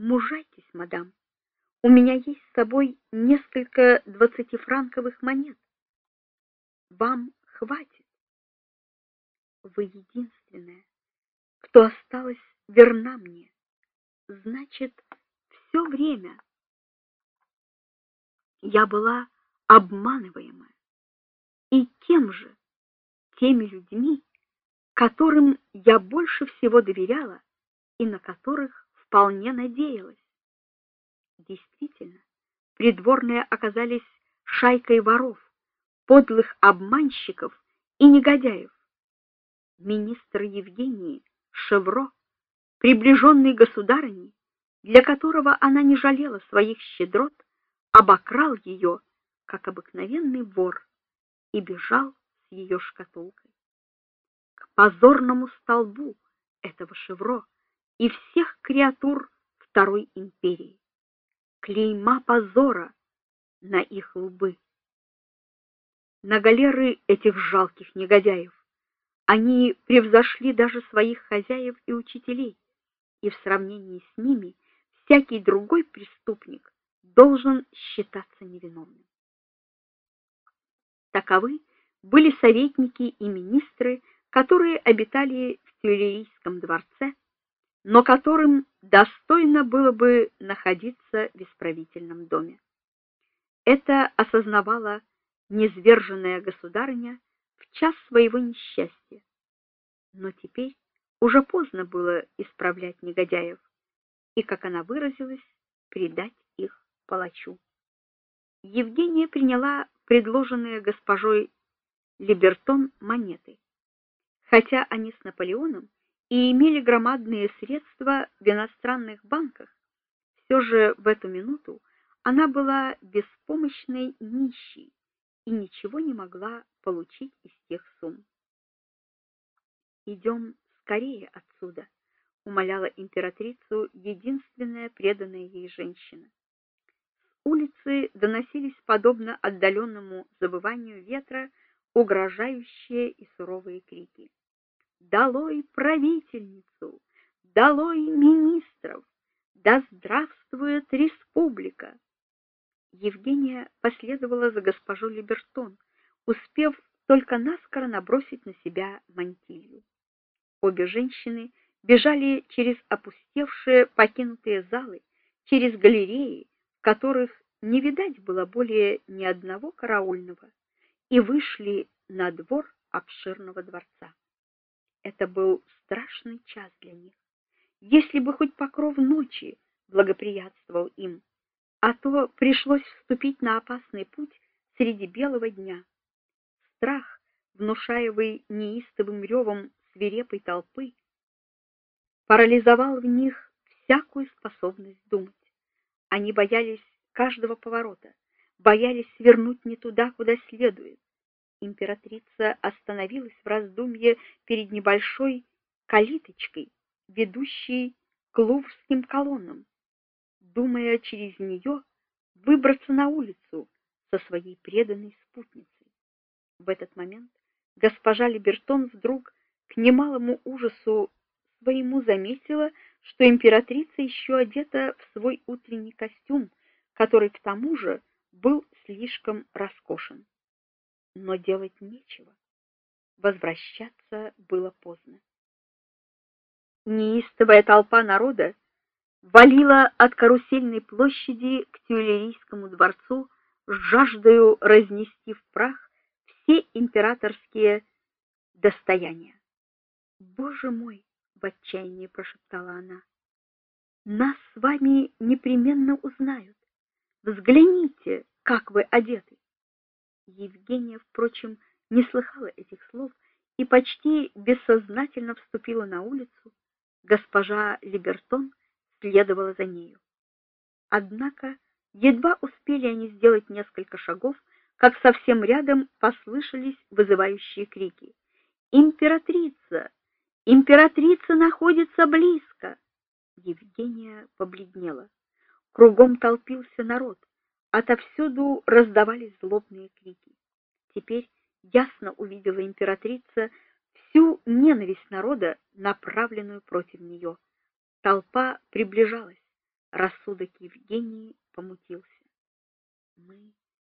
"Мужайтесь, мадам. У меня есть с собой несколько двадцатифранковых монет. Вам хватит. Вы единственная, кто осталась верна мне. Значит, все время я была обманываема. И кем же? Теми людьми, которым я больше всего доверяла и на которых вполне надеялась. Действительно, придворные оказались шайкой воров, подлых обманщиков и негодяев. Министр Евгений Шевро, приближенный государыни, для которого она не жалела своих щедрот, обокрал ее, как обыкновенный вор, и бежал с ее шкатулкой. К позорному столбу этого Шевро и всех креатур Второй империи. Клейма позора на их лбы. На галеры этих жалких негодяев они превзошли даже своих хозяев и учителей, и в сравнении с ними всякий другой преступник должен считаться невиновным. Таковы были советники и министры, которые обитали в Тюильрийском дворце, но которым достойно было бы находиться в исправительном доме. Это осознавала низверженная государыня в час своего несчастья. Но теперь уже поздно было исправлять негодяев и, как она выразилась, предать их палачу. Евгения приняла предложенные госпожой Либертон монеты. Хотя они с Наполеоном и имели громадные средства в иностранных банках, все же в эту минуту она была беспомощной нищей и ничего не могла получить из тех сумм. «Идем скорее отсюда, умоляла императрицу единственная преданная ей женщина. С улицы доносились подобно отдаленному забыванию ветра угрожающие и суровые крики. Долой правительницу, долой министров, да здравствует республика. Евгения последовала за госпожой Либертон, успев только наскоро набросить на себя мантилью. Обе женщины бежали через опустевшие, покинутые залы, через галереи, в которых не видать было более ни одного караульного, и вышли на двор обширного дворца. Это был страшный час для них. Если бы хоть покров ночи благоприятствовал им, а то пришлось вступить на опасный путь среди белого дня. Страх, внушаемый неистовым ревом свирепой толпы, парализовал в них всякую способность думать. Они боялись каждого поворота, боялись свернуть не туда, куда следует. Императрица остановилась в раздумье перед небольшой калиточкой, ведущей к Луврским колоннам, думая через нее выбраться на улицу со своей преданной спутницей. В этот момент госпожа Либертон вдруг к немалому ужасу своему заметила, что императрица еще одета в свой утренний костюм, который к тому же был слишком роскошен но делать нечего. Возвращаться было поздно. Неистовая толпа народа валила от карусельной площади к Тюильрийскому дворцу с жаждою разнести в прах все императорские достояния. "Боже мой!" в отчаянии прошептала она. "Нас с вами непременно узнают. Взгляните, как вы одеты". Евгения, впрочем, не слыхала этих слов и почти бессознательно вступила на улицу. Госпожа Либертон следовала за нею. Однако едва успели они сделать несколько шагов, как совсем рядом послышались вызывающие крики. Императрица! Императрица находится близко. Евгения побледнела. Кругом толпился народ. Отовсюду раздавались злобные крики. Теперь ясно увидела императрица всю ненависть народа, направленную против нее. Толпа приближалась. Рассудок Евгении помутился. Мы